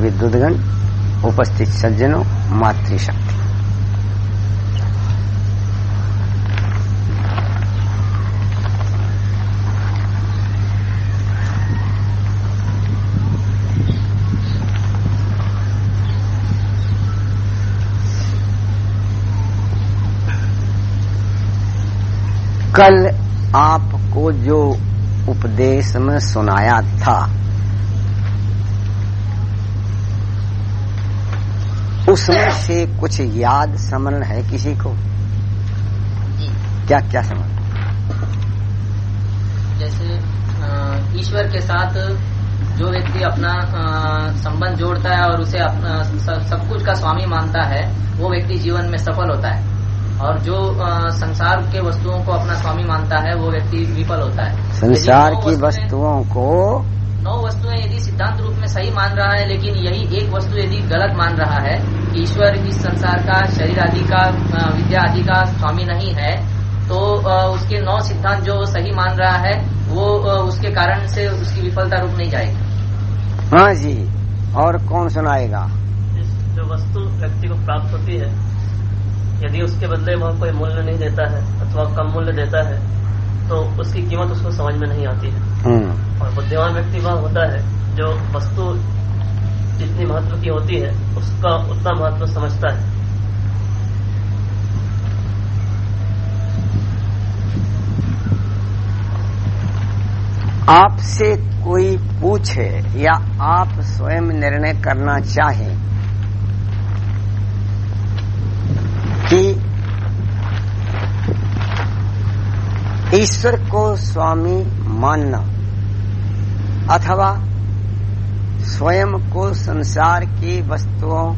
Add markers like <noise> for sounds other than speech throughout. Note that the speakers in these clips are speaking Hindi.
विद्युतगण उपस्थित सज्जनों मातृशक्ति। कल आपको जो उपदेश में सुनाया था उसमें से कुछ याद स्मरण है किसी को? क्या क्या स्मरण? जैसे ईश्वर के साथ जो व्यक्ति अपना संबंध जोड़ता है और उसे अपना सब कुछ का स्वामी मानता है वो व्यक्ति जीवन में सफल होता है। और जो संसार के वस्तुओं को अपना स्वामी मानता है वो व्यक्ति विफल होता है। संसार की वस्तुओं को नौ वस्तुएँ यदि सिद्धांत रूप में सही मान रहा है लेकिन यही एक वस्तु यदि गलत मान रहा है ईश्वर इस संसार का शरीर आदि का विद्या आदि का स्वामी नहीं है तो उसके नौ सिद्धांत जो सही मान रहा है वो उसके कारण से उसकी विफलता रूप नहीं जाएगी। हाँ जी और कौन सुनाएगा? जो वस्तु व्यक्ति को प्राप्त होती है यदि उसके बदले वह कोई मूल्य नहीं देता है अथवा कम मूल्य देता है तो उसकी कीमत उसको समझ में नहीं आती है। हम्म। और बुद्धिमान व्यक्ति वह होता है जो वस्तु जितनी महत्व की होती है, उसका उतना महत्व समझता है। आपसे कोई पूछे या आप स्वयं निर्णय करना चाहें कि ईश्वर को स्वामी मानना अथवा स्वयं को संसार की वस्तुओं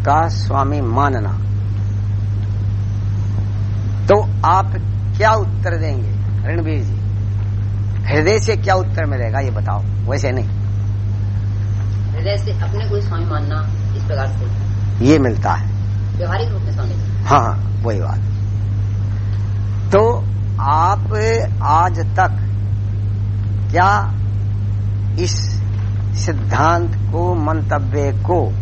का स्वामी मानना। तो आप क्या उत्तर देंगे रणवीर जी? हृदय से क्या उत्तर मिलेगा ये बताओ वैसे नहीं। हृदय से अपने को स्वामी मानना इस प्रकार से। ये मिलता है। व्यवहारिक रूप में स्वामी। हाँ वही बात। तो आप आज तक क्या इस सिद्धांत को मंतव्य को।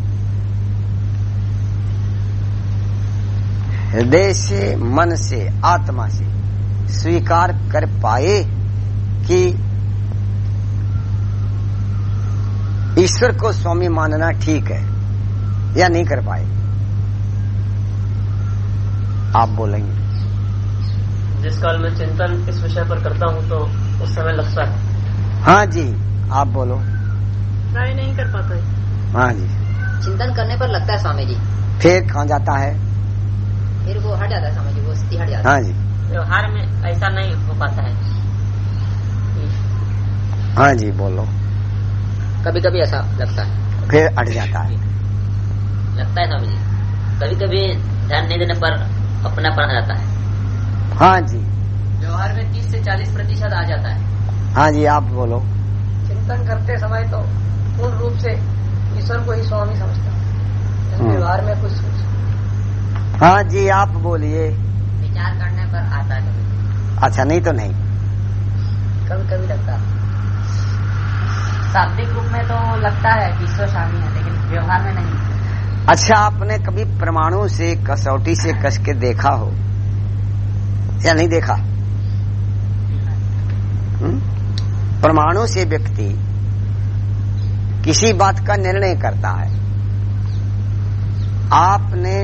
हृदय से मन से आत्मा से स्वीकार कर पाए कि ईश्वर को स्वामी मानना ठीक है या नहीं कर पाए। आप बोलेंगे। जिस काल में चिंतन इस विषय पर करता हूँ तो उस समय लगता है। हाँ जी आप बोलो। ट्राई नहीं कर पाता है हाँ जी। चिंतन करने पर लगता है स्वामी जी। फिर कहा जाता है? फिर वो हट जाता है स्वामी जी वो स्थिति हट जाता है। हाँ जी। व्यवहार में ऐसा नहीं हो पाता है। हाँ जी बोलो। कभी कभी ऐसा लगता है। फिर हट जाता है। लगता है स्वामी जी। कभी कभी ध्यान नहीं देने पर अपना पढ़ा जाता है। हाँ जी। व्यवहार में तीस से चालीस प्रतिशत आ जाता है। हाँ जी आप बोलो। चिंतन करते समय तो पूर्ण रूप से ईश्वर को ही स्वामी समझता हम्म। व्यवहार में कुछ कुछ हाँ जी आप बोलिए। विचार करने पर आता है कभी। अच्छा नहीं तो नहीं। कभी कभी लगता है। शाब्दिक रूप में तो लगता है कि ईश्वर स्वामी है लेकिन व्यवहार में नहीं। अच्छा आपने कभी परमाणु से कसौटी से कस के देखा हो? या नहीं देखा? हम्म? परमाणु से व्यक्ति किसी बात का निर्णय करता है आपने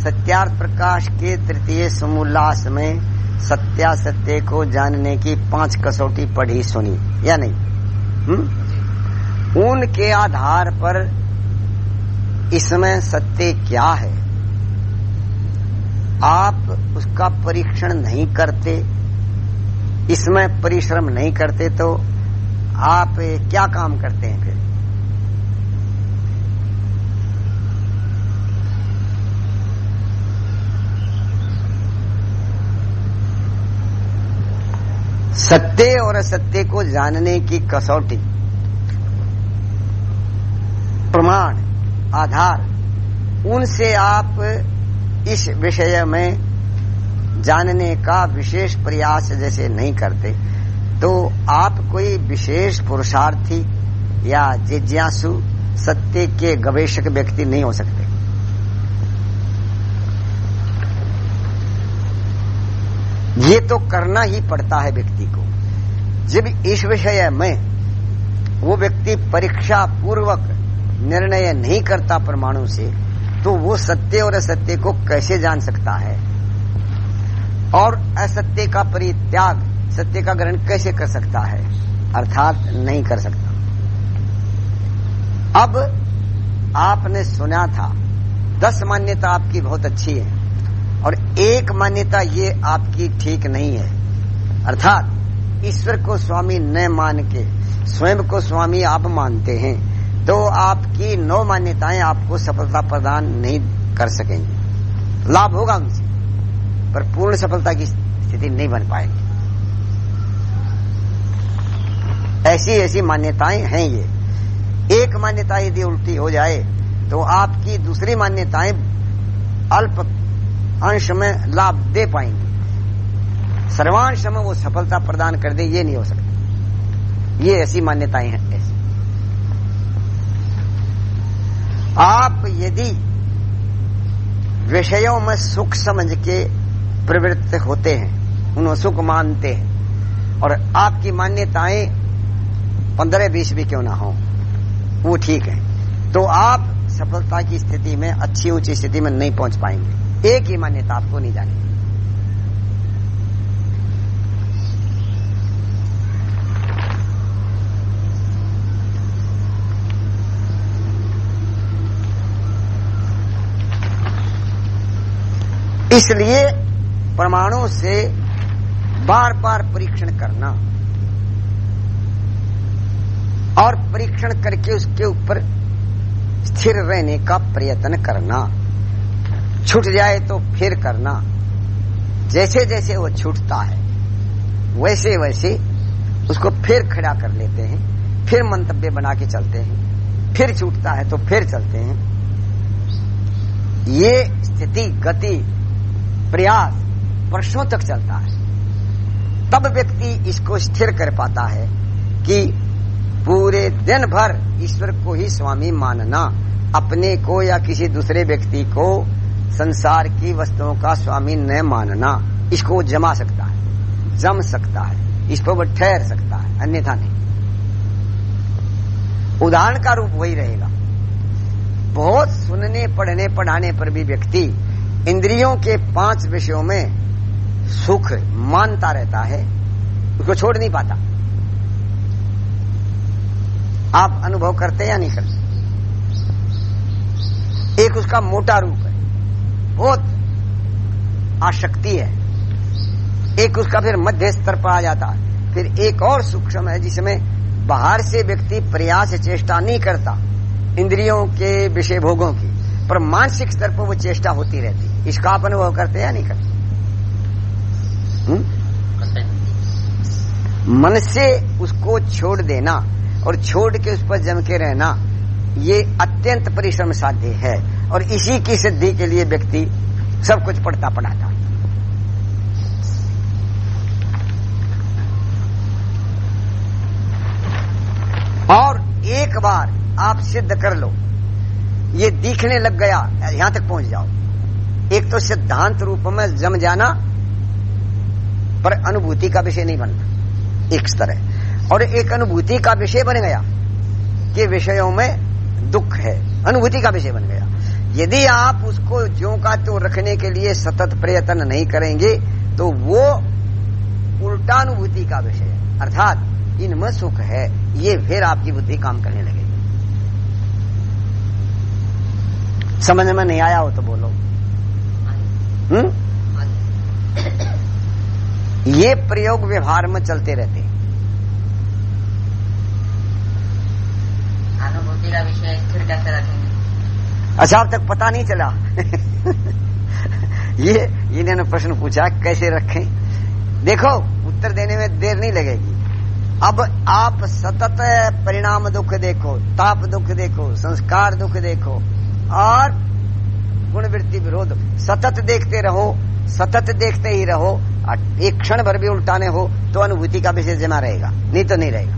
सत्यार्थ प्रकाश के तृतीय समोल्लास में सत्या सत्य को जानने की पाँच कसौटी पढ़ी, सुनी, या नहीं हुँ? हम्म? उनके आधार पर इसमें सत्य क्या है आप उसका परीक्षण नहीं करते, इसमें परिश्रम नहीं करते तो आप क्या काम करते हैं फिर सत्य और असत्य को जानने की कसौटी। प्रमाण, आधार, उनसे आप इस विषय में जानने का विशेष प्रयास जैसे नहीं करते तो आप कोई विशेष पुरुषार्थी या जिज्ञासु, सत्य के गवेषक व्यक्ति नहीं हो सकते। ये तो करना ही पड़ता है व्यक्ति को। जब इस विषय में, वो व्यक्ति परीक्षा पूर्वक निर्णय नहीं करता परमाणु से तो वो सत्य और असत्य को कैसे जान सकता है? और असत्य का परित्याग, सत्य का ग्रहण कैसे कर सकता है? अर्थात नहीं कर सकता। अब आपने सुना था, दस मान्यता आपकी बहुत अच्छी है। और एक मान्यता ये आपकी ठीक नहीं है। अर्थात, ईश्वर को स्वामी न मान के, स्वयं को स्वामी आप मानते हैं तो आपकी नौ मान्यताएँ आपको सफलता प्रदान नहीं कर सकेंगी। लाभ होगा उनसे, पर पूर्ण सफलता की स्थिति नहीं बन पाएगी। ऐसी ऐसी मान्यताएँ हैं ये। एक मान्यता यदि उल्टी हो जाए तो आपकी दूसरी मान्यताएँ अल्प अंश में लाभ दे पाएँगे। सर्वांश में वो सफलता प्रदान कर दे, ये नहीं हो सकता। ये ऐसी मान्यताएँ हैं, ऐसी। आप यदि विषयों में सुख समझ के प्रवृत्त होते हैं, उन्हें सुख मानते हैं, और आपकी मान्यताएँ पंद्रह बीस भी क्यों ना हो, वो ठीक है। तो आप सफलता की स्थिति में अच्छी ऊँची स्थिति में नहीं पहुँच पाएँगे। एक ही मान्यता आपको नहीं जानी। इसलिए परमाणु से बार बार परीक्षण करना और परीक्षण करके उसके ऊपर स्थिर रहने का प्रयत्न करना। छूट जाए तो फिर करना। जैसे जैसे वो छूटता है वैसे वैसे उसको फिर खड़ा कर लेते हैं, फिर मंतव्य बना के चलते हैं, फिर छूटता है तो फिर चलते हैं। ये स्थिति, गति, प्रयास वर्षों तक चलता है। तब व्यक्ति इसको स्थिर कर पाता है कि पूरे दिन भर ईश्वर को ही स्वामी मानना, अपने को या किसी दूसरे व्यक्ति को संसार की वस्तुओं का स्वामी न मानना इसको जमा सकता है, जम सकता है, इस पर ठहर सकता है, अन्यथा नहीं। उदाहरण का रूप वही रहेगा। बहुत सुनने, पढ़ने, पढ़ाने पर भी व्यक्ति इंद्रियों के पाँच विषयों में सुख मानता रहता है, उसको छोड़ नहीं पाता। आप अनुभव करते या नहीं करते? एक उसका मोटा रूप है। बहुत आशक्ति है। एक उसका फिर मध्य स्तर पर आ जाता। फिर एक और सूक्ष्म है जिसमें बाहर से व्यक्ति प्रयास चेष्टा नहीं करता, इंद्रियों के विषय भोगों की, पर मानसिक स्तर पर वो चेष्टा होती रहती है। इसका आप अनुभव करते या नहीं करते? मन से उसको छोड़ देना और छोड़ के उस पर जम के रहना, ये अत्यंत परिश्रम साध्य है। और इसी की सिद्धि के लिए व्यक्ति सब कुछ पढ़ता पढ़ाता। और एक बार आप सिद्ध कर लो, ये दिखने लग गया, यहाँ तक पहुँच जाओ। एक तो सिद्धांत रूप में जम जाना, पर अनुभूति का विषय नहीं बनना, एक स्तर है। और एक अनुभूति का विषय बन गया कि विषयों में दुख है, अनुभूति का विषय बन गया। यदि आप उसको ज्यो का तो रखने के लिए सतत प्रयत्न नहीं करेंगे तो वो उल्टानुभूति का विषय है। अर्थात, इनमें सुख है, ये फिर आपकी बुद्धि काम करने लगेगी। समझ में नहीं आया हो तो बोलो। हम्म? ये प्रयोग व्यवहार में चलते रहते हैं। अनुभूति का विषय स्थिर कैसे रखेंगे? अच्छा अब तक पता नहीं चला। <laughs> ये, इन्होंने प्रश्न पूछा, कैसे रखें? देखो, उत्तर देने में देर नहीं लगेगी। अब आप सतत परिणाम दुख देखो, ताप दुख देखो, संस्कार दुख देखो, और गुणवृत्ति विरोध। सतत देखते रहो, सतत देखते ही रहो एक क्षण भर भी उल्टाने हो तो अनुभूति का विषय जमा रहेगा, नहीं तो नहीं रहेगा।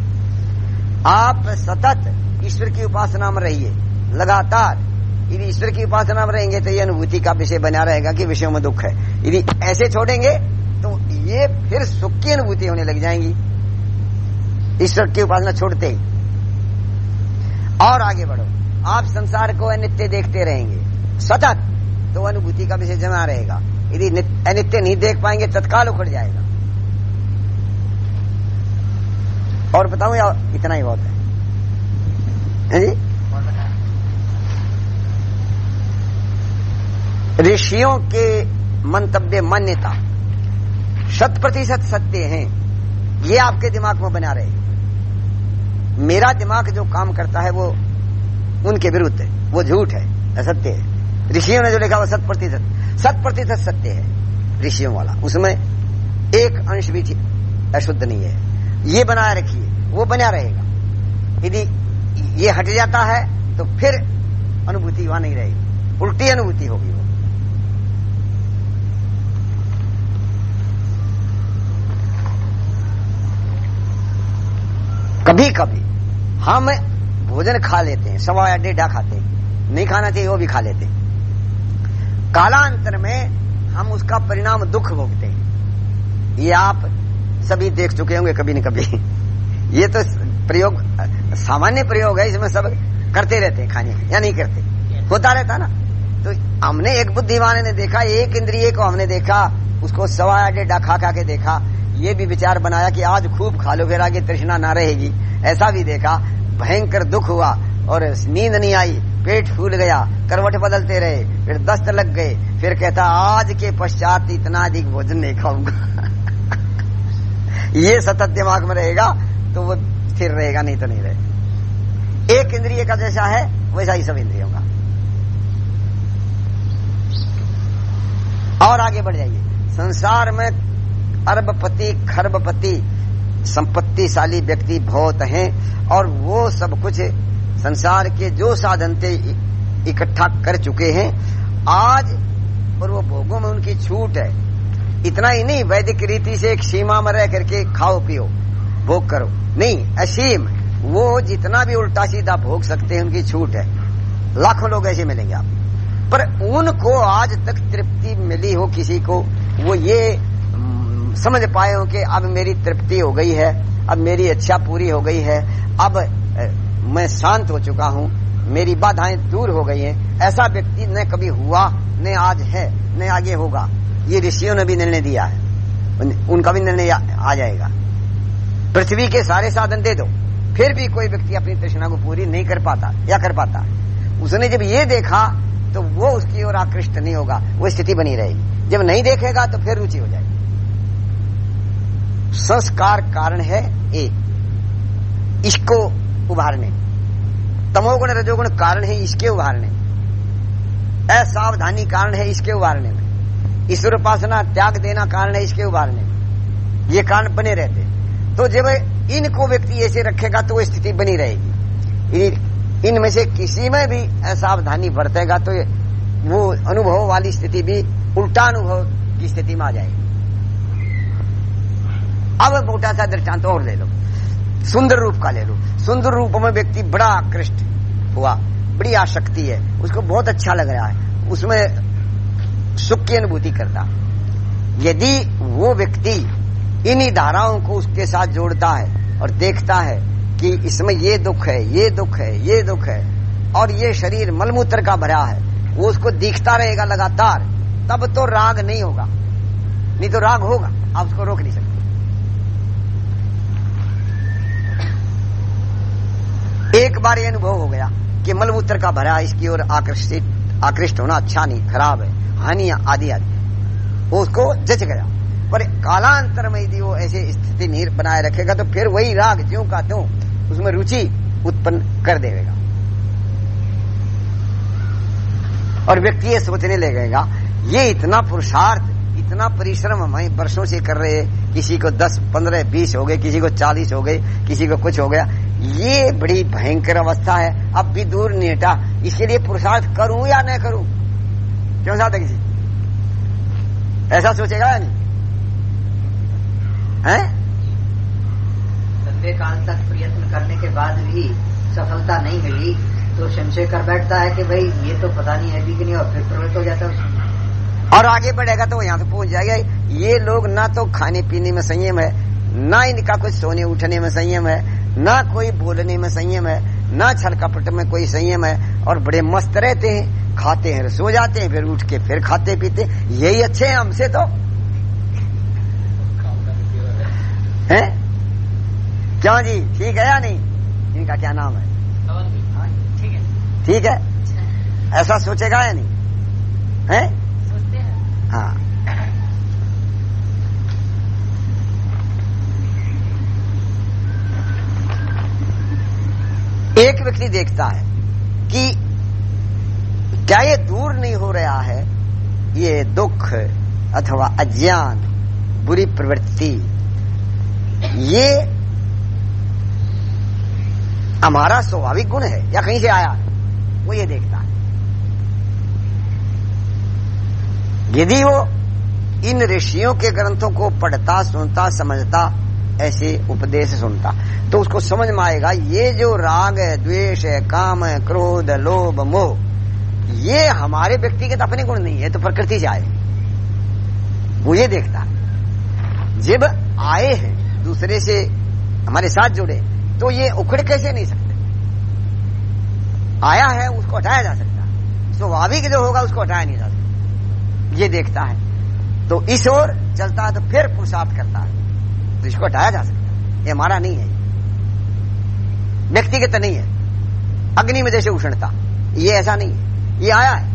आप सतत ईश्वर की उपासना में रहिए, लगातार यदि ईश्वर की उपासना में रहेंगे तो ये अनुभूति का विषय बना रहेगा कि विषयों में दुख है। यदि ऐसे छोड़ेंगे तो ये फिर सुख की अनुभूति होने लग जाएँगी। ईश्वर की उपासना छोड़ते ही। और आगे बढ़ो। आप संसार को अनित्य देखते रहेंगे। सतत तो अनुभूति का विषय जमा रहेगा। यदि अनित्य नहीं देख पाएँगे, तत्काल उखड़ जाएगा। और बताऊँ इतना ही बहुत है जी? ऋषियों के मंतव्य मान्यता। शत प्रतिशत सत्य हैं। ये आपके दिमाग में बना रहे। मेरा दिमाग जो काम करता है, वो उनके विरुद्ध है। वो झूठ है असत्य है। ऋषियों ने जो लिखा, वो शत प्रतिशत शत प्रतिशत सत्य है, ऋषियों वाला। उसमें एक अंश भी अशुद्ध नहीं है। ये बनाए रखिए। वो बना रहेगा। यदि ये हट जाता है तो फिर अनुभूति वहाँ नहीं रहेगी। उल्टी अनुभूति होगी वो। कभी कभी हम भोजन खा लेते हैं, सवा या डेढ़ा खाते हैं। नहीं खाना चाहिए, वो भी खा लेते हैं। कालांतर में हम उसका परिणाम दुख भोगते हैं। ये आप सभी देख चुके होंगे कभी न कभी। <laughs> ये तो प्रयोग, सामान्य प्रयोग है, इसमें सब करते रहते हैं खाने या नहीं करते? होता रहता ना। तो हमने एक बुद्धिमान ने देखा, एक इंद्रिय को हमने देखा, उसको सवा डेढ़ा खा खा के देखा। ये भी विचार बनाया कि आज खूब खा लो फिर आगे तृष्णा ना रहेगी। ऐसा भी देखा, भयंकर दुख हुआ और नींद नहीं आई, पेट फूल गया, करवट बदलते रहे, फिर दस्त लग गए, फिर कहता, आज के पश्चात इतना अधिक भोजन नहीं खाऊँगा। <laughs> ये सतत दिमाग में रहेगा तो वो स्थिर रहेगा, नहीं तो नहीं रहेगा। एक इंद्रिय का जैसा है, वैसा ही सब इंद्रियों का। और आगे बढ़ जाइए। संसार में अरबपति, खरबपति, संपत्तिशाली व्यक्ति बहुत हैं और वो सब कुछ संसार के जो साधन थे इकट्ठा कर चुके हैं। आज और वो भोगों में उनकी छूट है। इतना ही नहीं, वैदिक रीति से एक सीमा में रह करके खाओ, पियो, भोग करो। नहीं, असीम, वो जितना भी उल्टा सीधा भोग सकते हैं, उनकी छूट है। लाखों लोग ऐसे मिलेंगे आप। पर उनको आज तक तृप्ति मिली हो किसी को, वो ये समझ पाए हो कि अब मेरी तृप्ति हो गई है, अब मेरी इच्छा पूरी हो गई है, अब मैं शांत हो चुका हूँ, मेरी बाधाएँ दूर हो गई हैं। ऐसा व्यक्ति न कभी हुआ, न आज है, न आगे होगा। ये ऋषियों ने भी निर्णय दिया है। उनका भी निर्णय आ जाएगा। पृथ्वी के सारे साधन दे दो। फिर भी कोई व्यक्ति अपनी तृष्णा को पूरी नहीं कर पाता, या कर पाता। उसने जब ये देखा तो वो उसकी ओर आकृष्ट नहीं होगा, वो स्थिति बनी रहेगी। जब नहीं देखेगा तो फिर रुचि हो जाएगी। संस्कार कारण है एक इसको उभारने। तमोगुण, रजोगुण कारण है इसके उभारने। असावधानी कारण है इसके उभारने में। ईश्वर उपासना, त्याग देना कारण है इसके उभारने में। ये कारण बने रहते तो जब इनको व्यक्ति ऐसे रखेगा तो वो स्थिति बनी रहेगी। इनमें से किसी में भी असावधानी बरतेगा तो वो अनुभव वाली स्थिति भी, उल्टा अनुभव की स्थिति में आ जाएगी। अब मोटा सा दृष्टांत और ले लो। सुंदर रूप का ले लो। सुंदर रूप में व्यक्ति बड़ा आकृष्ट हुआ, बड़ी आसक्ति है, उसको बहुत अच्छा लग रहा है, उसमें सुख की अनुभूति करता। यदि वो व्यक्ति इन्हीं धाराओं को उसके साथ जोड़ता है और देखता है कि इसमें ये दुख है, ये दुख है, ये दुख है, और ये शरीर मलमूत्र का भरा है, वो उसको दिखता रहेगा लगातार, तब तो राग नहीं होगा। नहीं तो राग होगा, आप उसको रोक नहीं सकते। एक बार ये अनुभव हो गया कि मलमूत्र का भरा इसकी ओर आकर्षित, आकृष्ट होना अच्छा नहीं, खराब है हानियाँ आदि आदि। वो उसको जच गया। पर कालांतर में यदि वो ऐसे स्थिति नहीं बनाए रखेगा तो फिर वही राग ज्यों का त्यों उसमें रुचि उत्पन्न कर देगा। और व्यक्ति ये सोचने लगेगा, ये इतना पुरुषार्थ, इतना परिश्रम हम वर्षों से कर रहे हैं, किसी को दस, पंद्रह, बीस हो गए, किसी को चालीस हो गए, किसी को कुछ हो गया ये बड़ी भयंकर अवस्था है। अब भी दूर नहीं हटा। इसके लिए पुरुषार्थ करूँ या न करूँ? क्यों साथ किसी ऐसा सोचेगा या नहीं? है? लंबे काल तक प्रयत्न करने के बाद भी सफलता नहीं मिली। तो संशय कर बैठता है कि भाई ये तो पता नहीं है भी कि नहीं और फिर प्रवृत्त हो जाता है और आगे बढ़ेगा तो यहाँ तो पहुँच जाएगा। ये लोग ना तो खाने पीने में संयम है ना इनका कुछ सोने उठने में संयम है। ना कोई बोलने में संयम है ना छल कपट में कोई संयम है और बड़े मस्त रहते हैं खाते हैं सो जाते हैं फिर उठ के फिर खाते पीते यही अच्छे हैं हमसे तो। है? क्यों जी? ठीक है या नहीं? इनका क्या नाम है? ठीक है। ऐसा सोचेगा या नहीं? है? सोचते हैं। एक व्यक्ति देखता है कि क्या ये दूर नहीं हो रहा है? ये दुख अथवा अज्ञान, बुरी प्रवृत्ति, ये हमारा स्वाभाविक गुण है, या कहीं से आया वो ये देखता है। यदि वो इन ऋषियों के ग्रंथों को पढ़ता, सुनता, समझता ऐसे उपदेश सुनता। तो उसको समझ में आएगा, ये जो राग है, द्वेष है, काम है, क्रोध लोभ, मोह, ये हमारे व्यक्तिगत अपने गुण नहीं है तो प्रकृति से आए। वो ये देखता। जब आए हैं, दूसरे से हमारे साथ जुड़े तो ये उखड़ कैसे नहीं सकते? आया है, उसको हटाया जा सकता। स्वाभाविक जो होगा, उसको हटाया नहीं जा सकता। ये देखता है। तो इस ओर चलता है तो फिर पुरुषार्थ करता है। तो इसको हटाया जा सकता ये हमारा नहीं है। व्यक्तिगत नहीं है। अग्नि में जैसे उष्णता। ये ऐसा नहीं है। ये आया है।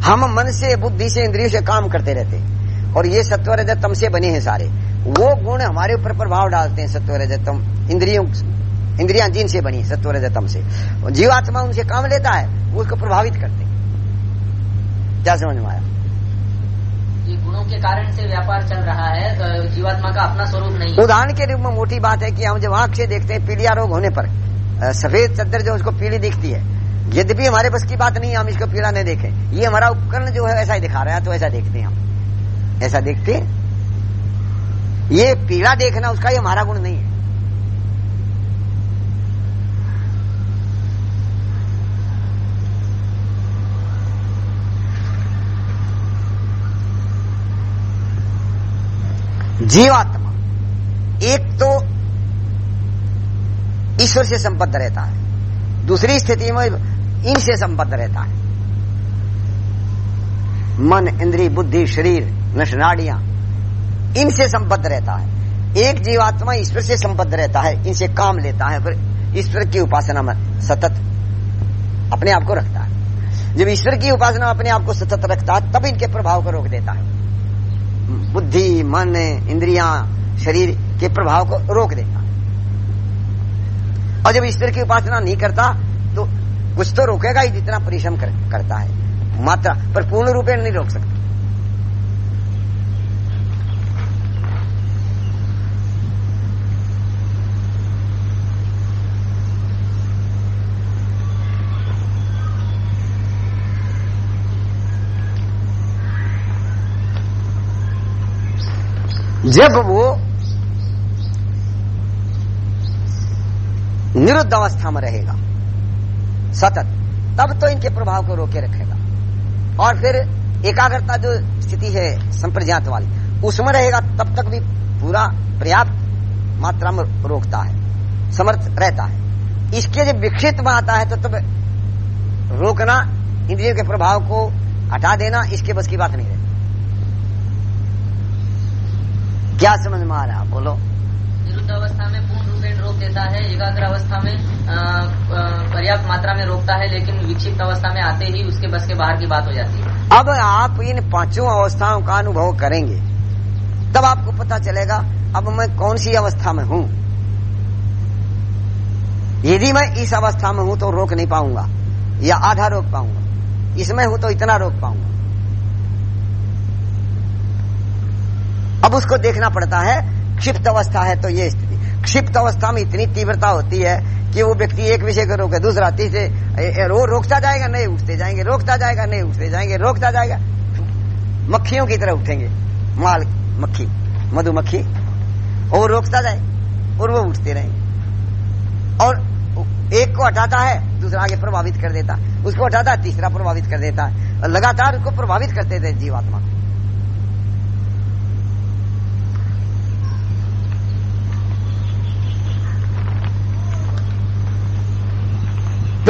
हम मन से, बुद्धि से, इंद्रियों से काम करते रहते हैं। और ये सत्व रजतम से बने हैं सारे। वो गुण हमारे ऊपर प्रभाव डालते हैं सत्व रजतम इंद्रियों, इंद्रिया जिन से बनी सत्व रजतम से। जीवात्मा उनसे काम लेता है। वो उसको प्रभावित करते हैं। क्या समझ में आया? गुणों के कारण से व्यापार चल रहा है जीवात्मा का अपना स्वरूप नहीं उदाहरण के रूप में मोटी बात है कि हम जब आँख से देखते हैं, पीलिया रोग होने पर सफ़ेद चद्दर जो उसको पीली दिखती है, यद्यपि हमारे बस की बात नहीं हम इसको पीला नहीं देखे। ये हमारा उपकरण जो है, ऐसा ही दिखा रहा है तो ऐसा देखते हैं हम। ऐसा देखते ये पीला देखना उसका ये हमारा गुण नहीं है। जीवात्मा। एक तो ईश्वर से संबद्ध रहता है। दूसरी स्थिति में इनसे संबद्ध रहता है। मन इंद्री बुद्धि, शरीर नशनाड़ियाँ इनसे संबद्ध रहता है। एक जीवात्मा ईश्वर से संबद्ध रहता है, इनसे काम लेता है, फिर ईश्वर की उपासना में सतत अपने आप को रखता है। जब ईश्वर की उपासना अपने आप को सतत रखता है, तब इनके प्रभाव को रोक देता है। बुद्धि मन इंद्रिया शरीर के प्रभाव को रोक देता। और जब ईश्वर की उपासना नहीं करता तो कुछ तो रोकेगा ही जितना परिश्रम कर, करता है। मात्रा पर पूर्ण रूपेण नहीं रोक सकता। जब वो निरुद्ध अवस्था में रहेगा, सतत, तब तो इनके प्रभाव को रोके रखेगा। और फिर एकाग्रता जो स्थिति है संप्रज्ञात वाली, उसमें रहेगा, तब तक भी पूरा पर्याप्त मात्रा में रोकता है, समर्थ रहता है। इसके जब विकसित में आता है तो तब रोकना, इंद्रियों के प्रभाव को हटा देना, इसके बस की बात नहीं क्या समझ में आ रहा है? बोलो। निरुद्ध अवस्था में पूर्ण रूपेण रोक देता देता है एकाग्र अवस्था में पर्याप्त मात्रा में रोकता है लेकिन विक्षिप्त अवस्था में आते ही उसके बस के बाहर की बात हो जाती है। अब आप इन पाँचों अवस्थाओं का अनुभव करेंगे तब आपको पता चलेगा अब मैं कौन सी अवस्था में हूँ। यदि मैं इस अवस्था में हूँ तो रोक नहीं पाऊँगा या आधा रोक पाऊँगा। इसमें हूँ तो इतना रोक पाऊँगा। अब उसको देखना पड़ता है, क्षिप्त अवस्था है तो ये स्थिति। क्षिप्त अवस्था में इतनी तीव्रता होती है कि वो व्यक्ति एक विषय को रोके, दूसरा तीसरे रो रोकता जाएगा, नहीं उठते जाएँगे, रोकता जाएगा, नहीं उठते जाएँगे, रोकता जाएगा। मक्खियों की तरह उठेंगे, माल, मक्खी मधुमक्खी और रोकता जाए, और वो उठते रहेंगे और एक को हटाता है, दूसरा आगे प्रभावित कर देता, उसको हटाता है तीसरा प्रभावित कर देता है लगातार उसको प्रभावित करते थे जीवात्मा।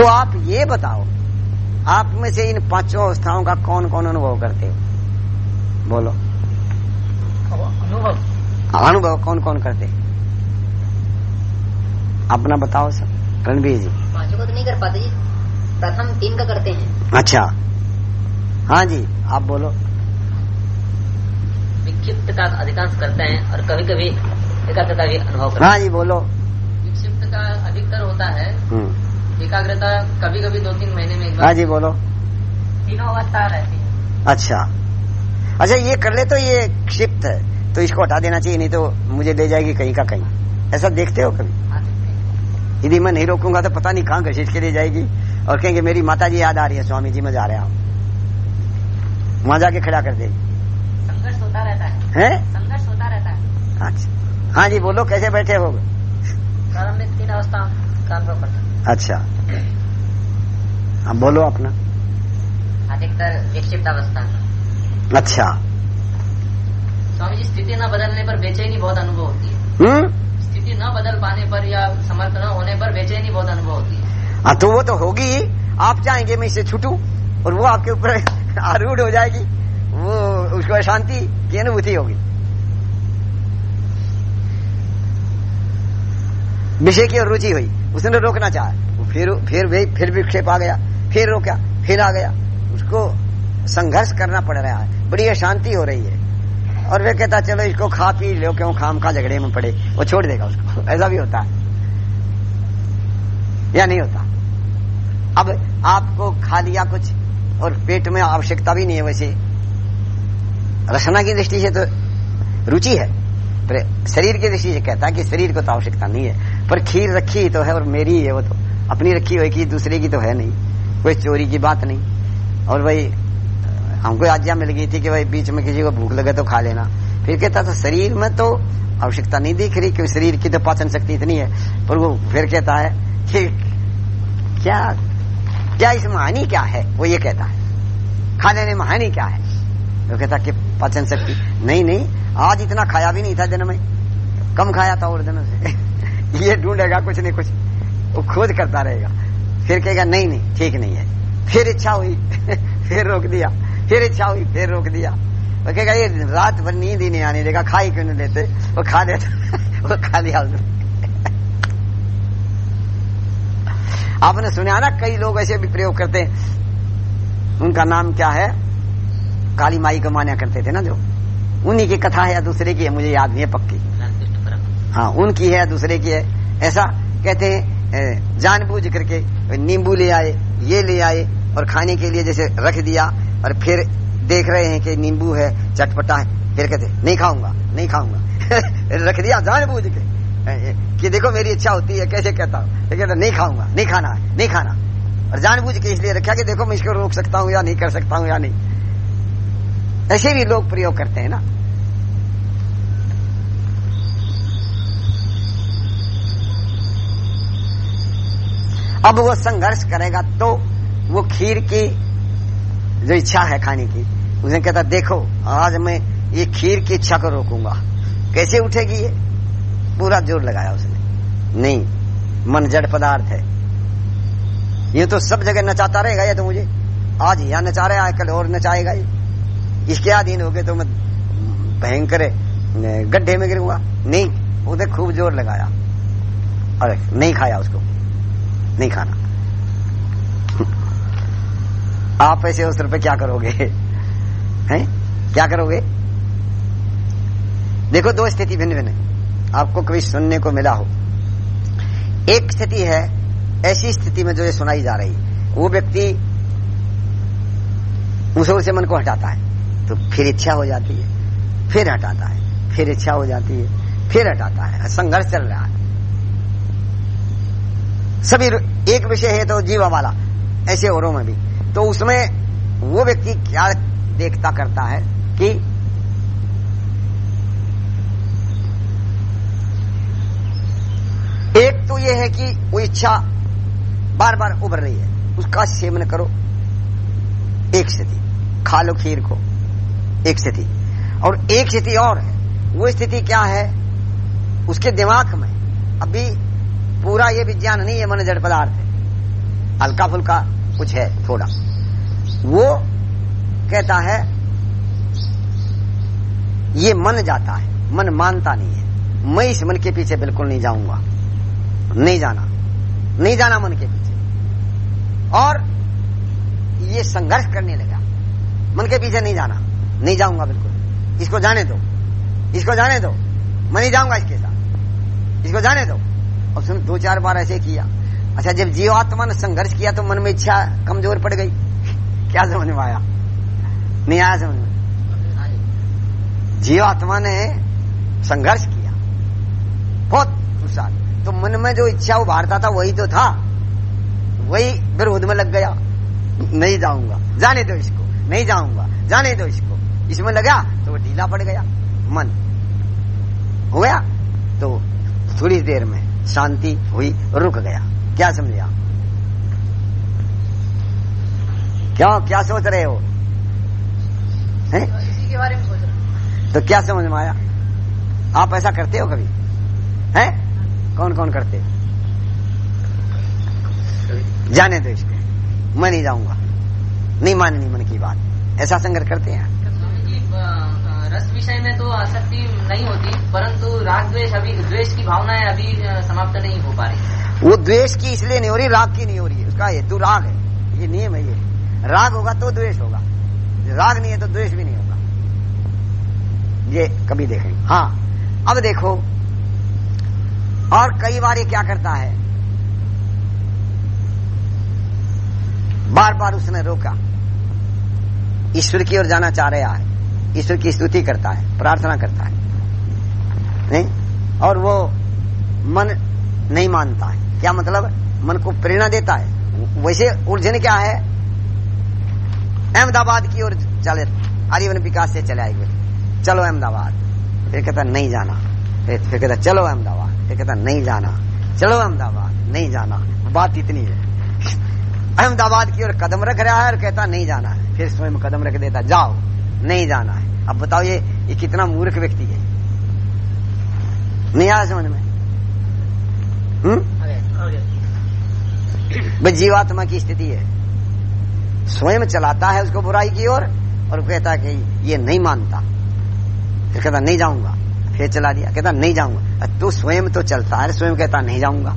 तो आप ये बताओ आप में से इन पाँचों अवस्थाओं का कौन कौन अनुभव करते हो? बोलो। अनुभव? हाँ, अनुभव कौन कौन करते? अपना बताओ सर रणबीर जी। पाँचों का तो नहीं कर पाते जी। प्रथम तीन का करते हैं। अच्छा। हाँ जी आप बोलो। विक्षिप्त का अधिकांश करते हैं और कभी कभी एकाग्रता भी अनुभव करते हैं। हाँ जी बोलो विक्षिप्त का अधिकतर होता है हम्म। एकाग्रता कभी कभी दो तीन महीने में हाँ जी बोलो। तीनों अवस्था रहती है। अच्छा। अच्छा ये कर ले तो ये क्षिप्त है तो इसको हटा देना चाहिए नहीं तो मुझे ले जाएगी कहीं का कहीं। ऐसा देखते हो कभी? हाँ, यदि मैं नहीं रोकूँगा तो पता नहीं कहाँ घसीट के ले जाएगी और कहेंगे मेरी माता जी याद आ रही है स्वामी जी मैं जा रहा हूँ। वहाँ जाके खड़ा कर देगी संघर्ष होता रहता है, है? संघर्ष होता रहता है। अच्छा। हाँ जी बोलो कैसे बैठे हो? प्रारंभिक तीन अवस्था करता अच्छा। अब बोलो अपना। अधिकतर विक्षिप्त अवस्था अच्छा। स्वामी जी स्थिति न बदलने पर बेचैनी बहुत अनुभव होती है। हम्म? स्थिति न बदल पाने पर या समर्थ न होने पर बेचैनी बहुत अनुभव होती है। हाँ तो वो तो होगी। आप चाहेंगे मैं इससे छूटू और वो आपके ऊपर <laughs> आरूढ़ हो जाएगी। वो उसको अशांति की अनुभूति होगी। विषय की रुचि हुई। उसने रोकना चाहा। फिर फिर भी फिर विक्षेप आ गया। फिर रोका, फिर आ गया। उसको संघर्ष करना पड़ रहा है। बड़ी अशांति हो रही है। और वे कहता, चलो इसको खा पी लो, क्यों खाम खा झगड़े में पड़े? वो छोड़ देगा उसको। <laughs> ऐसा भी होता है। या नहीं होता। अब आपको खा लिया कुछ और पेट में आवश्यकता भी नहीं है वैसे। रचना की दृष्टि से तो रुचि है। शरीर की दृष्टि से कहता है कि शरीर को तो आवश्यकता नहीं है। पर खीर रखी तो है और मेरी है वो तो। अपनी रखी हुई की दूसरे की तो है नहीं। कोई चोरी की बात नहीं। और भाई हमको आज्ञा मिल गई थी कि भाई बीच में किसी को भूख लगे तो खा लेना। फिर कहता था, शरीर में तो आवश्यकता नहीं दिख रही क्योंकि शरीर की तो पाचन शक्ति इतनी है। पर वो फिर कहता है कि क्या क्या इसमें हानि क्या है? वो ये कहता है, खाने में हानि क्या है? कहता कि पाचन शक्ति। नहीं नहीं, आज इतना खाया भी नहीं था दिन में। कम खाया था और दिनों से। <laughs> ये ढूंढेगा कुछ नहीं कुछ। वो खोज करता रहेगा। फिर कहेगा, नहीं नहीं, ठीक नहीं है। फिर इच्छा हुई। <laughs> फिर रोक दिया। फिर इच्छा हुई, फिर रोक दिया। वो कहेगा, ये रात भर नींद ही नहीं आने देगा, खाई क्यों नहीं लेते? वो खा देता <laughs> वो खा लिया उसने। आपने सुना ना, कई लोग ऐसे भी प्रयोग करते हैं। उनका नाम क्या है? काली माई को मान्या करते थे ना जो? उन्हीं की कथा है या दूसरे की है? मुझे याद नहीं है पक्की। हाँ उनकी है दूसरे की है? ऐसा कहते हैं जानबूझ करके नींबू ले आए, ये ले आए और खाने के लिए जैसे रख दिया और फिर देख रहे हैं कि नींबू है, चटपटा है। फिर कहते, नहीं खाऊँगा नहीं खाऊँगा। <laughs> रख दिया जानबूझ के। कि देखो मेरी इच्छा होती है, कैसे कहता हूँ? कहते, नहीं खाऊँगा, नहीं खाना है, नहीं खाना और जानबूझ के इसलिए रखा कि देखो मैं इसको रोक सकता हूँ या नहीं कर सकता हूँ या नहीं। ऐसे भी लोग प्रयोग करते हैं ना। अब वो संघर्ष करेगा तो वो खीर की जो इच्छा है खाने की, उसने कहता, देखो, आज मैं ये खीर की इच्छा को रोकूँगा। कैसे उठेगी ये? पूरा ज़ोर लगाया उसने। नहीं, मन जड़ पदार्थ है। ये तो सब जगह नचाता रहेगा ये तो मुझे। आज यहाँ नचा रहा है कल और नचाएगा ये। इसके अधीन हो गए तो मैं भयंकर गड्ढे में गिरूँगा। नहीं उसने खूब ज़ोर लगाया। और नहीं खाया उसको। नहीं खाना। आप ऐसे अवसर पे क्या करोगे? हैं? क्या करोगे? देखो, दो स्थिति भिन्न भिन्न है। आपको कभी सुनने को मिला हो। एक स्थिति है, ऐसी स्थिति में जो ये सुनाई जा रही, वो व्यक्ति उस से मन को हटाता है। तो फिर इच्छा हो जाती है। फिर हटाता है। फिर इच्छा हो जाती है। फिर हटाता है। संघर्ष चल रहा है। सभी एक विषय है तो जीवा वाला ऐसे औरों में भी। तो उसमें वो व्यक्ति क्या देखता करता है कि एक तो ये है कि वो इच्छा बार बार उभर रही है। उसका सेवन करो। एक स्थिति। खा लो खीर को। एक स्थिति। और एक स्थिति और है। वो स्थिति क्या है? उसके दिमाग में। अभी पूरा ये विज्ञान नहीं है, मन जड़ पदार्थ है। हल्का फुल्का कुछ है, थोड़ा। वो कहता है, ये मन जाता है। मन मानता नहीं है। मैं इस मन के पीछे बिल्कुल नहीं जाऊँगा। नहीं जाना। नहीं जाना मन के पीछे। और ये संघर्ष करने लगा। मन के पीछे नहीं जाना। नहीं जाऊँगा बिल्कुल। इसको जाने दो। इसको जाने दो। मैं नहीं जाऊँगा इसके साथ। इसको जाने दो। और सुन, दो चार बार ऐसे किया। अच्छा जब जीवात्मा ने संघर्ष किया तो मन में इच्छा कमज़ोर पड़ गई। <laughs> क्या समझ में आया? नहीं आया समझ में? जीवात्मा ने संघर्ष किया। बहुत पुरुषार्थ तो मन में जो इच्छा उभारता था, वही तो था। वही विरोध में लग गया। नहीं जाऊँगा। जाने दो इसको। नहीं जाऊँगा। जाने दो इसको। इसमें लगा तो वो ढीला पड़ गया मन। हो गया? तो थोड़ी देर में शांति हुई रुक गया। क्या समझे आप? क्या? क्या सोच रहे हो? हैं? इसी के बारे में सोच रहे तो क्या समझ में आया? आप ऐसा करते हो कभी? हैं? कौन कौन करते? जाने दो इसको। मैं नहीं जाऊँगा। नहीं माननी मन की बात। ऐसा संघर्ष करते हैं? रस विषय में तो आसक्ति नहीं होती, परंतु राग द्वेष अभी, द्वेष की भावनाएँ अभी समाप्त नहीं हो पा रही। वो द्वेष की इसलिए नहीं हो रही, राग की नहीं हो रही है। उसका हेतु राग है। ये नियम है ये। राग होगा तो द्वेष होगा। राग नहीं है तो द्वेष भी नहीं होगा। ये कभी देखेंगे हाँ अब देखो। और कई बार ये क्या करता है? बार बार उसने रोका। ईश्वर की ओर जाना चाह रहा है। ईश्वर की स्तुति करता है प्रार्थना करता है। नहीं? और वो मन नहीं मानता है। क्या मतलब? मन को प्रेरणा देता है। वैसे उलझन क्या है? अहमदाबाद की ओर चले आजीवन विकास से चले आएँगे। चलो अहमदाबाद। फिर कहता नहीं जाना। फिर, फिर कहता चलो अहमदाबाद। फिर कहता नहीं जाना। चलो अहमदाबाद। नहीं जाना। बात इतनी है। अहमदाबाद की ओर कदम रख रहा है और कहता नहीं जाना। फिर स्वयं कदम रख देता जाओ। नहीं जाना है। अब बताओ ये ये कितना मूर्ख व्यक्ति है। नहीं आया समझ में? हम्म? जीवात्मा की स्थिति है। स्वयं चलाता है उसको बुराई की ओर और, और कहता है कि ये नहीं मानता। फिर कहता नहीं जाऊँगा। फिर चला दिया। कहता नहीं जाऊँगा। तू स्वयं तो चलता है स्वयं कहता नहीं जाऊँगा।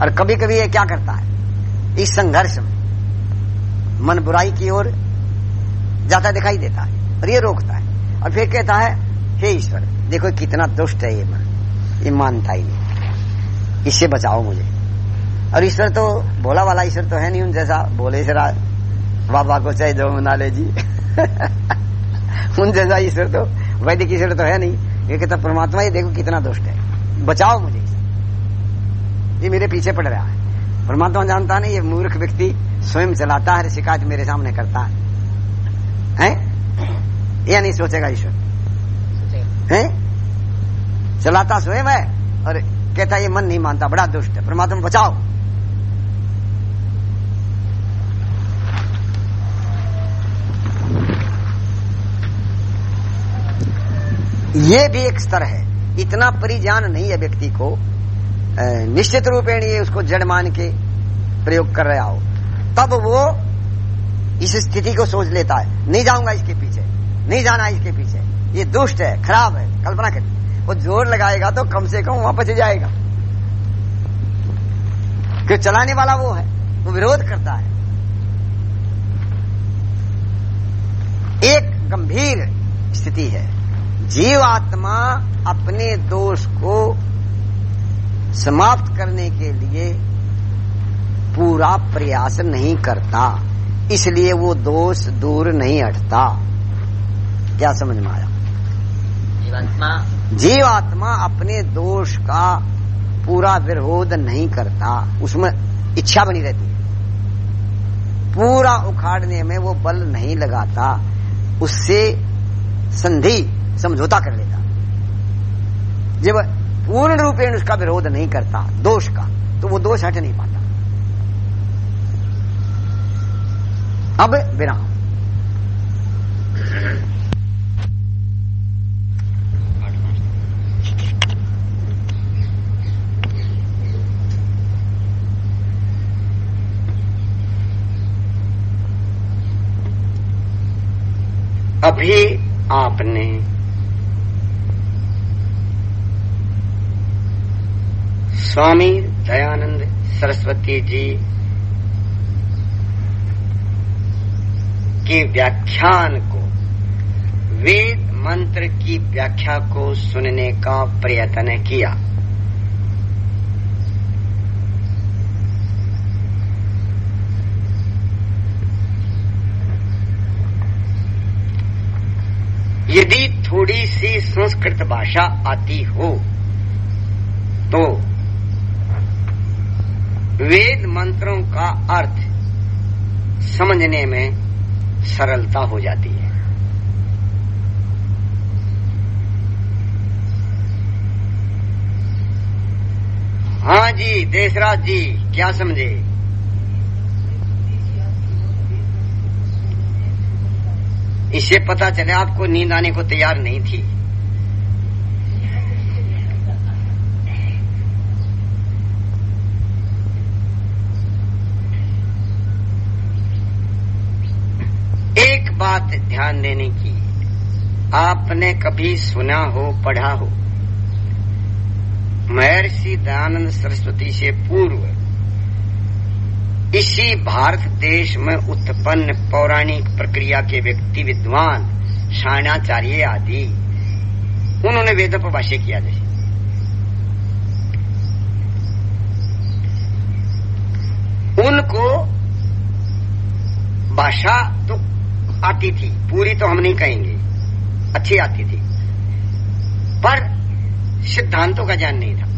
और कभी कभी ये क्या करता है? इस संघर्ष में मन बुराई की ओर जाता दिखाई देता है, और ये रोकता है। और फिर कहता है, हे ईश्वर, देखो कितना दुष्ट है ये मन। ये मानता ही नहीं। इससे बचाओ मुझे। और ईश्वर तो भोला वाला ईश्वर तो है नहीं उन जैसा। बोले से बाबा को चाहे जो मना ले जी। <laughs> उन जैसा ईश्वर तो वैदिक ईश्वर तो है नहीं। ये कहता, परमात्मा, ये देखो कितना दुष्ट है। बचाओ मुझे ये मेरे पीछे पड़ रहा है। परमात्मा जानता नहीं, ये मूर्ख व्यक्ति स्वयं चलाता है शिकायत मेरे सामने करता है। हैं? या नहीं सोचेगा ईश्वर। है? चलाता स्वयं है और कहता ये मन नहीं मानता बड़ा दुष्ट है। परमात्मा बचाओ। ये भी एक स्तर है। इतना परिजान नहीं है व्यक्ति को निश्चित रूपेण ये उसको जड़ मान के प्रयोग कर रहा हो। तब वो इस स्थिति को सोच लेता है। नहीं जाऊँगा इसके पीछे। नहीं जाना इसके पीछे। ये दुष्ट है, खराब है, कल्पना कर। वो ज़ोर लगाएगा तो कम से कम वापस जाएगा। क्यों चलाने वाला वो है, वो विरोध करता है। एक गंभीर स्थिति है। जीवात्मा अपने दोष को समाप्त करने के लिए पूरा प्रयास नहीं करता। इसलिए वो दोष दूर नहीं हटता। क्या समझ में आया? जीवात्मा। जीवात्मा अपने दोष का पूरा विरोध नहीं करता। उसमें इच्छा बनी रहती है। पूरा उखाड़ने में वो बल नहीं लगाता। उससे संधि समझौता कर लेता। जब पूर्ण रूपेण उसका विरोध नहीं करता दोष का तो वो दोष हट नहीं पाता। अब विराम। अभी आपने स्वामी दयानंद सरस्वती जी के व्याख्यान को, वेद मंत्र की व्याख्या को सुनने का प्रयत्न किया। यदि थोड़ी सी संस्कृत भाषा आती हो तो वेद मंत्रों का अर्थ समझने में सरलता हो जाती है। हाँ जी, देशराज जी, क्या समझे? इससे पता चले आपको नींद आने को तैयार नहीं थी एक बात ध्यान देने की। आपने कभी सुना हो, पढ़ा हो? महर्षि दयानंद सरस्वती से पूर्व, इसी भारत देश में उत्पन्न पौराणिक प्रक्रिया के व्यक्ति विद्वान शाणाचार्य आदि, उन्होंने वेदों पर भाष्य किया जैसे उनको भाषा तो आती थी। पूरी तो हम नहीं कहेंगे। अच्छी आती थी। पर सिद्धांतों का ज्ञान नहीं था।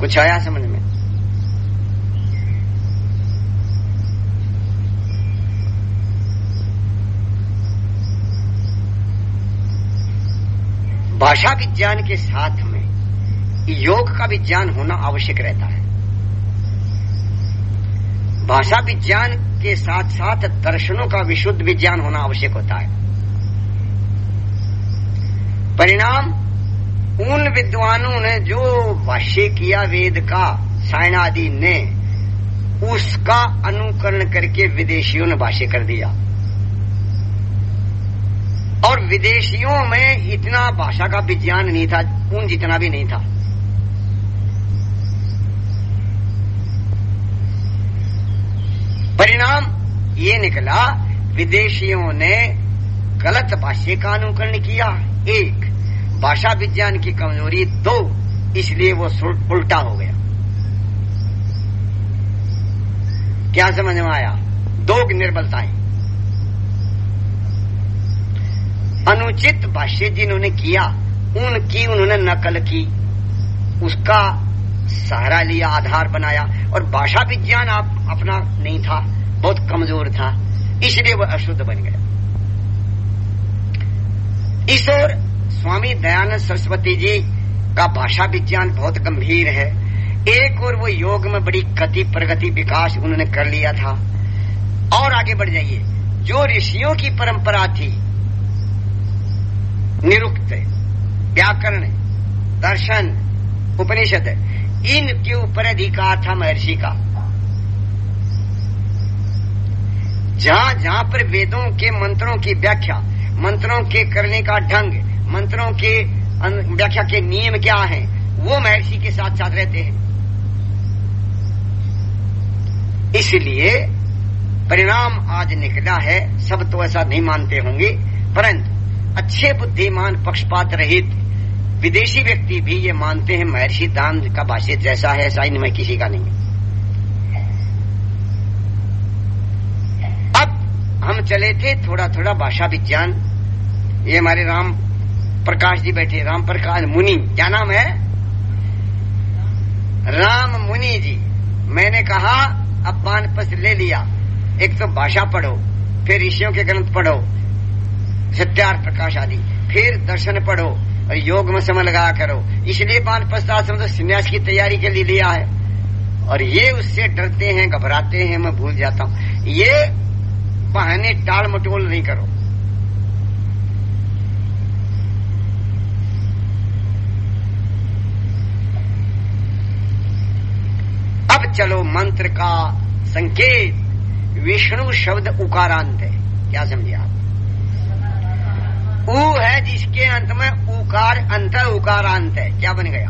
कुछ आया समझ में? भाषा विज्ञान के साथ में योग का विज्ञान होना आवश्यक रहता है। भाषा विज्ञान के साथ साथ दर्शनों का विशुद्ध विज्ञान होना आवश्यक होता है। परिणाम, उन विद्वानों ने जो भाष्य किया वेद का सायण आदि ने, उसका अनुकरण करके विदेशियों ने भाष्य कर दिया। और विदेशियों में इतना भाषा का विज्ञान नहीं था, उन जितना भी नहीं था। परिणाम ये निकला, विदेशियों ने गलत भाष्य का अनुकरण किया। एक, भाषा विज्ञान की कमज़ोरी। दो, इसलिए वो उल्टा हो गया। क्या समझ में आया? दो निर्बलताएँ अनुचित भाष्य जिन्होंने किया, उनकी उन्होंने नकल की। उसका सहारा लिया आधार बनाया और भाषा विज्ञान आप अपना नहीं था, बहुत कमज़ोर था, इसलिए वह अशुद्ध बन गया। इस ओर स्वामी दयानंद सरस्वती जी का भाषा विज्ञान बहुत गंभीर है। एक और वो योग में बड़ी गति, प्रगति, विकास उन्होंने कर लिया था। और आगे बढ़ जाइए। जो ऋषियों की परंपरा थी, निरुक्त, व्याकरण, दर्शन, उपनिषद इनके ऊपर अधिकार था महर्षि का। जहाँ जहाँ पर वेदों के मंत्रों की व्याख्या, मंत्रों के करने का ढंग, मंत्रों के व्याख्या के नियम क्या है, वो महर्षि के साथ साथ रहते हैं। इसलिए परिणाम आज निकला है, सब तो ऐसा नहीं मानते होंगे, परंतु अच्छे बुद्धिमान पक्षपात रहित विदेशी व्यक्ति भी ये मानते हैं महर्षि दान का भाष्य जैसा है, ऐसा इनमें किसी का नहीं। अब हम चले थे थोड़ा थोड़ा भाषा विज्ञान। ये हमारे राम प्रकाश जी बैठे, राम प्रकाश मुनि। क्या नाम है? राम मुनि जी। मैंने कहा, अब वानपस ले लिया। एक तो भाषा पढ़ो, फिर ऋषियों के ग्रंथ पढ़ो, सत्यार प्रकाश आदि। फिर दर्शन पढ़ो और योग में समय लगा करो। इसलिए वानप्रस्थ आश्रम तो संन्यास की तैयारी के लिए लिया है। और ये उससे डरते हैं, घबराते हैं, मैं भूल जाता हूँ। ये बहाने टाल मटोल नहीं करो। अब चलो मंत्र का संकेत। विष्णु शब्द उकारांत है। क्या समझे आप? ऊ है जिसके अंत में उकार अंत उकारांत है। क्या बन गया?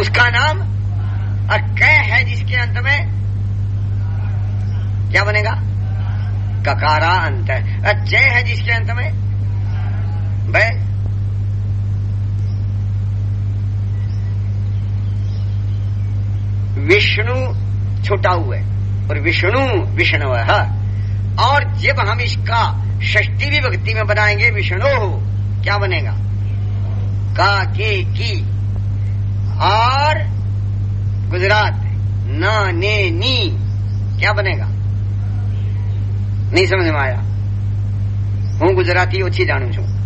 उसका नाम और क है जिसके अंत में? क्या बनेगा? ककारा अंत है। और है जिसके अंत में? बै विष्णु छोटा हुआ है। और विष्णु विष्णु है और जब हम इसका षष्टी भी भक्ति में बनाएँगे, विष्णु क्या बनेगा? का, के, की? और गुजरात, न, ने, नी, क्या बनेगा? नहीं समझ में आया। हूँ गुजराती ઓછી જાણું છું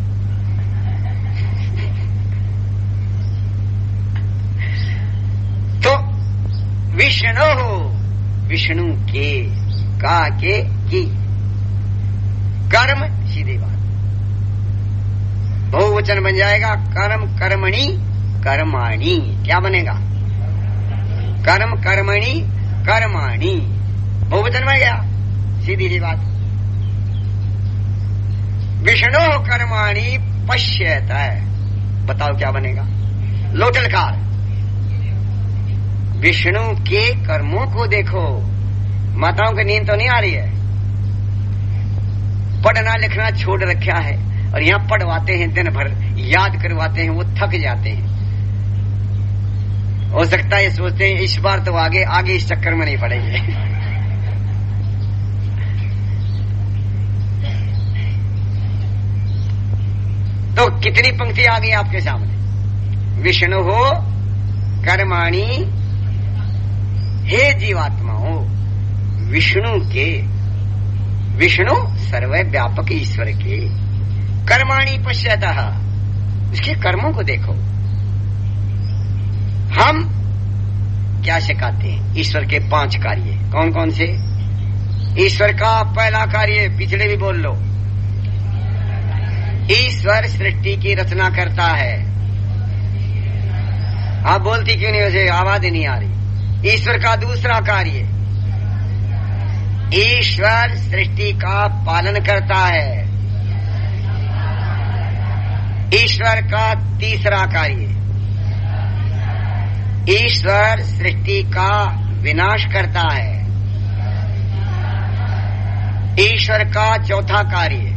તો વિષ્ણુ विष्णु के, का, के, की। कर्म, सीधी बात। बहुवचन बन जाएगा, कर्म कर्मणी, कर्माणी। क्या बनेगा? कर्म कर्मणी, कर्माणी। बहुवचन बन गया, सीधी सी बात। विष्णु कर्माणी पश्यत है। बताओ क्या बनेगा? लोटलकार विष्णु के कर्मों को देखो। माताओं की नींद तो नहीं आ रही है। पढ़ना लिखना छोड़ रखा है और यहाँ पढ़वाते हैं दिन भर याद करवाते हैं, वो थक जाते हैं। हो सकता है सोचते हैं, इस बार तो आगे आगे इस चक्कर में नहीं पड़ेंगे <laughs> तो कितनी पंक्ति आ गई आपके सामने? विष्णु हो, कर्माणी, हे जीवात्मा हो विष्णु के विष्णु सर्व व्यापक ईश्वर के कर्माणी पश्चात उसके कर्मों को देखो। हम क्या सिखाते हैं? ईश्वर के पाँच कार्य। कौन कौन से? ईश्वर का पहला कार्य, पिछले भी बोल लो। ईश्वर सृष्टि की रचना करता है। आप बोलती क्यों नहीं उसे आवाज़ नहीं आ रही। ईश्वर का दूसरा कार्य। ईश्वर सृष्टि का पालन करता है। ईश्वर का तीसरा कार्य। ईश्वर सृष्टि का विनाश करता है। ईश्वर का चौथा कार्य।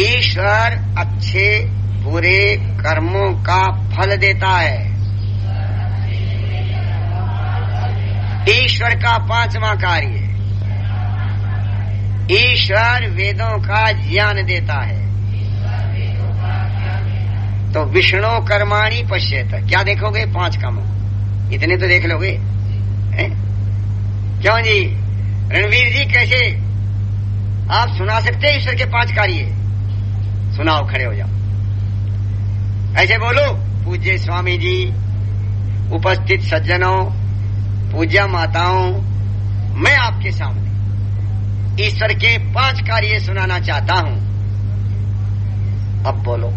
ईश्वर अच्छे बुरे कर्मों का फल देता है। ईश्वर का पांचवा कार्य ईश्वर वेदों का ज्ञान देता है। तो विष्णु कर्माणी पश्चेत क्या देखोगे? पाँच कामों। इतने तो देख लोगे? क्यों जी? रणवीर जी कैसे? आप सुना सकते हैं ईश्वर के पाँच कार्य। सुनाओ, खड़े हो जाओ। ऐसे बोलो, पूज्य स्वामी जी, उपस्थित सज्जनों पूज्या माताओं, मैं आपके सामने ईश्वर के पाँच कार्य सुनाना चाहता हूँ। अब बोलो।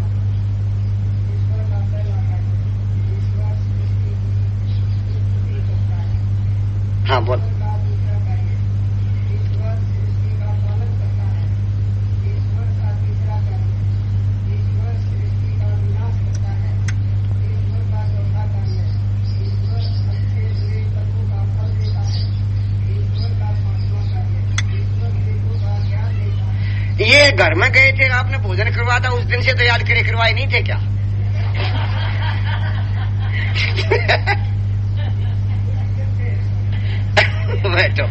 हाँ बोल। घर में गए थे, आपने भोजन करवा था, उस दिन से तो करे, करवाए नहीं थे क्या? बैठो।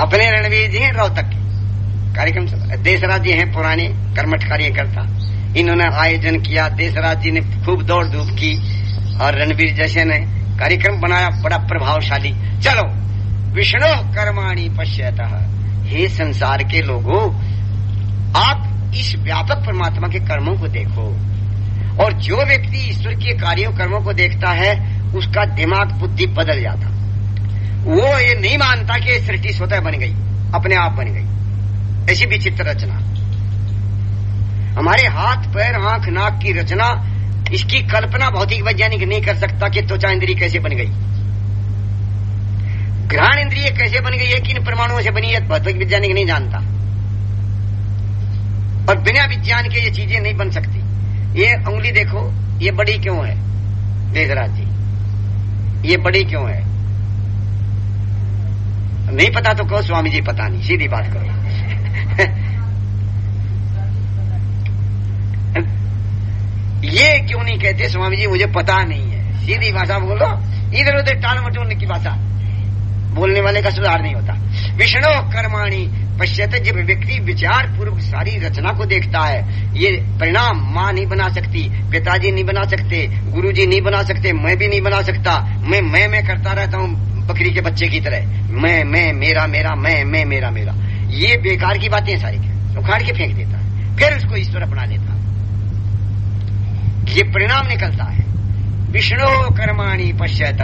अपने रणवीर जी हैं रोहतक कार्यक्रम देशराज जी हैं पुराने कर्मठ कार्यकर्ता। इन्होंने आयोजन किया, देशराज जी ने खूब दौड़ धूप की और रणवीर जैसे ने कार्यक्रम बनाया, बड़ा प्रभावशाली। चलो। विष्णु कर्माणी पश्यत। हे संसार के लोगों, आप इस व्यापक परमात्मा के कर्मों को देखो। और जो व्यक्ति ईश्वर के कार्यों कर्मों को देखता है, उसका दिमाग बुद्धि बदल जाता। वो ये नहीं मानता कि सृष्टि स्वतः बन गई, अपने आप बन गई। ऐसी विचित्र रचना। हमारे हाथ, पैर, आँख, नाक की रचना, इसकी कल्पना भौतिक वैज्ञानिक नहीं कर सकता कि त्वचा इंद्री कैसे बन गई। ग्रहण इंद्रिय कैसे बन गई है, किन परमाणुओं से बनी है, भौतिक वैज्ञानिक नहीं जानता। और बिना विज्ञान के ये चीज़ें नहीं बन सकती। ये उंगली देखो, ये बड़ी क्यों है? मेघराज जी, ये बड़ी क्यों है? नहीं पता तो कहो, स्वामी जी, पता नहीं, सीधी बात करो। <laughs> ये क्यों नहीं कहते, स्वामी जी, मुझे पता नहीं है। सीधी भाषा बोलो इधर उधर टाल मटोलने की भाषा। बोलने वाले का सुधार नहीं होता। विष्णु कर्माणी पश्चित जब व्यक्ति विचार पूर्वक सारी रचना को देखता है, ये परिणाम माँ नहीं बना सकती, पिताजी नहीं बना सकते, गुरुजी नहीं बना सकते, मैं भी नहीं बना सकता, मैं मैं मैं करता रहता हूँ बकरी के बच्चे की तरह। मैं मैं, मेरा मेरा, मैं मैं, मेरा मेरा। ये बेकार की बातें सारी उखाड़ के फेंक देता है, फिर उसको ईश्वर अपना लेता ये परिणाम निकलता है। विष्णु कर्माणी पश्चात